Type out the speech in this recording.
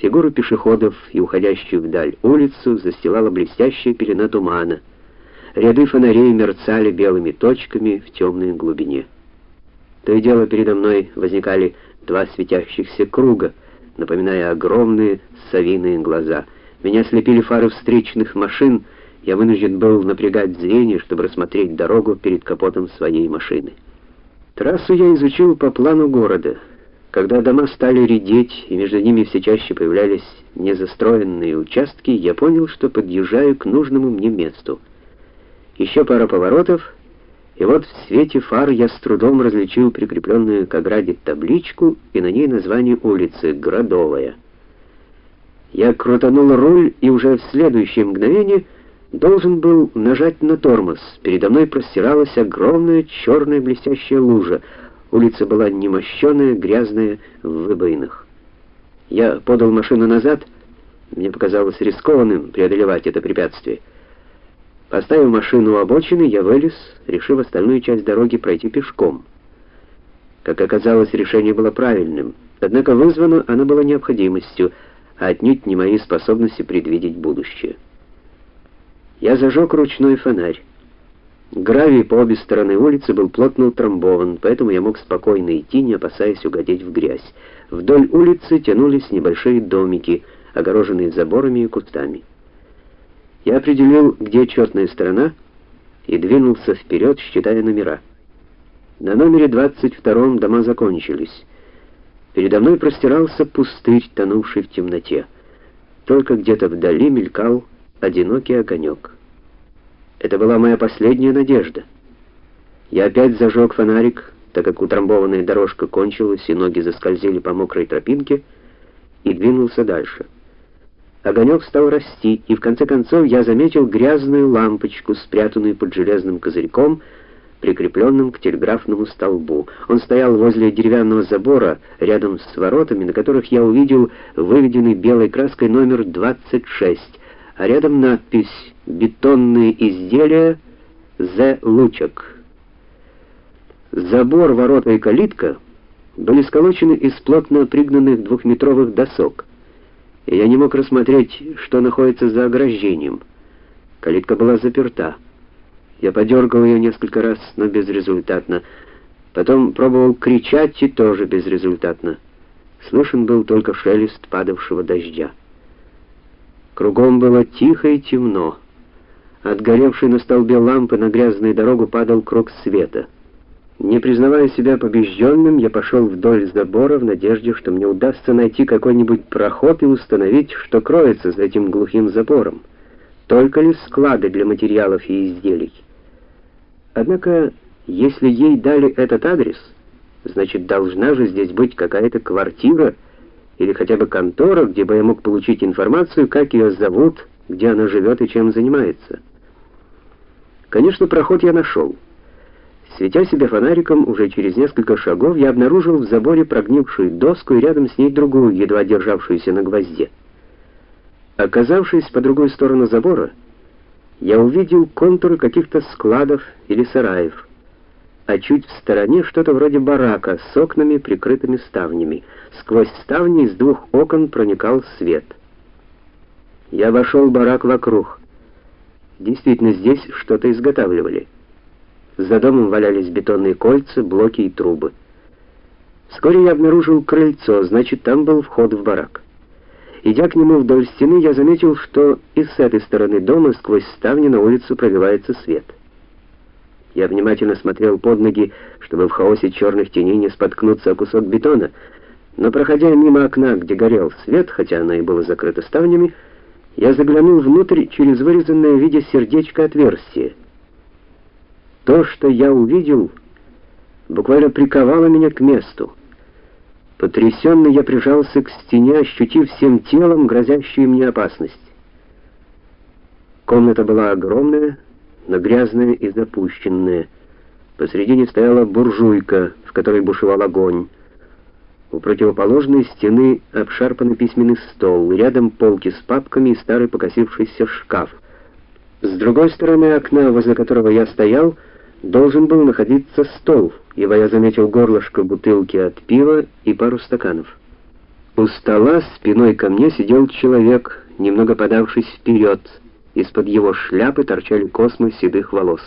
Фигуры пешеходов и уходящую вдаль улицу застилала блестящая пелена тумана. Ряды фонарей мерцали белыми точками в темной глубине. То и дело передо мной возникали два светящихся круга, напоминая огромные совиные глаза. Меня слепили фары встречных машин, я вынужден был напрягать зрение, чтобы рассмотреть дорогу перед капотом своей машины. Трассу я изучил по плану города. Когда дома стали редеть, и между ними все чаще появлялись незастроенные участки, я понял, что подъезжаю к нужному мне месту. Еще пара поворотов, и вот в свете фар я с трудом различил прикрепленную к ограде табличку и на ней название улицы Градовая. Я крутанул руль и уже в следующее мгновение должен был нажать на тормоз. Передо мной простиралась огромная черная блестящая лужа. Улица была немощеная, грязная, в выбоинах. Я подал машину назад. Мне показалось рискованным преодолевать это препятствие. Поставив машину у обочины, я вылез, решив остальную часть дороги пройти пешком. Как оказалось, решение было правильным. Однако вызвано оно было необходимостью, а отнюдь не моей способности предвидеть будущее. Я зажег ручной фонарь. Гравий по обе стороны улицы был плотно утрамбован, поэтому я мог спокойно идти, не опасаясь угодить в грязь. Вдоль улицы тянулись небольшие домики, огороженные заборами и кустами. Я определил, где четная сторона, и двинулся вперед, считая номера. На номере 22 дома закончились. Передо мной простирался пустырь, тонувший в темноте. Только где-то вдали мелькал одинокий огонек. Это была моя последняя надежда. Я опять зажег фонарик, так как утрамбованная дорожка кончилась и ноги заскользили по мокрой тропинке, и двинулся дальше. Огонек стал расти, и в конце концов я заметил грязную лампочку, спрятанную под железным козырьком, прикрепленным к телеграфному столбу. Он стоял возле деревянного забора, рядом с воротами, на которых я увидел выведенный белой краской номер 26 а рядом надпись «Бетонные изделия З. Лучок». Забор, ворота и калитка были сколочены из плотно пригнанных двухметровых досок, и я не мог рассмотреть, что находится за ограждением. Калитка была заперта. Я подергал ее несколько раз, но безрезультатно. Потом пробовал кричать, и тоже безрезультатно. Слышен был только шелест падавшего дождя. Кругом было тихо и темно. От горевшей на столбе лампы на грязную дорогу падал круг света. Не признавая себя побежденным, я пошел вдоль забора в надежде, что мне удастся найти какой-нибудь проход и установить, что кроется за этим глухим забором. Только ли склады для материалов и изделий? Однако, если ей дали этот адрес, значит, должна же здесь быть какая-то квартира, или хотя бы контора, где бы я мог получить информацию, как ее зовут, где она живет и чем занимается. Конечно, проход я нашел. Светя себя фонариком, уже через несколько шагов я обнаружил в заборе прогнившую доску и рядом с ней другую, едва державшуюся на гвозде. Оказавшись по другой сторону забора, я увидел контуры каких-то складов или сараев а чуть в стороне что-то вроде барака с окнами, прикрытыми ставнями. Сквозь ставни из двух окон проникал свет. Я вошел в барак вокруг. Действительно, здесь что-то изготавливали. За домом валялись бетонные кольца, блоки и трубы. Вскоре я обнаружил крыльцо, значит, там был вход в барак. Идя к нему вдоль стены, я заметил, что и с этой стороны дома сквозь ставни на улицу пробивается свет. Я внимательно смотрел под ноги, чтобы в хаосе черных теней не споткнуться о кусок бетона, но проходя мимо окна, где горел свет, хотя оно и было закрыто ставнями, я заглянул внутрь через вырезанное в виде сердечка отверстие. То, что я увидел, буквально приковало меня к месту. Потрясенно я прижался к стене, ощутив всем телом грозящую мне опасность. Комната была огромная, но грязная и запущенная. Посредине стояла буржуйка, в которой бушевал огонь. У противоположной стены обшарпанный письменный стол, рядом полки с папками и старый покосившийся шкаф. С другой стороны окна, возле которого я стоял, должен был находиться стол, ибо я заметил горлышко бутылки от пива и пару стаканов. У стола спиной ко мне сидел человек, немного подавшись вперед. Из-под его шляпы торчали космы седых волос.